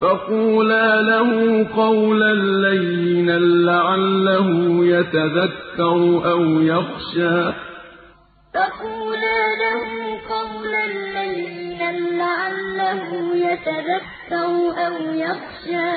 فَقُولَا لَهُ قَوْلًا لَّيِّنًا لَّعَلَّهُ يَتَذَكَّرُ أَوْ يَخْشَىٰ فَقُولَا لَهُ قَوْلًا لَّيِّنًا لَّعَلَّهُ يَتَذَكَّرُ أَوْ يَخْشَىٰ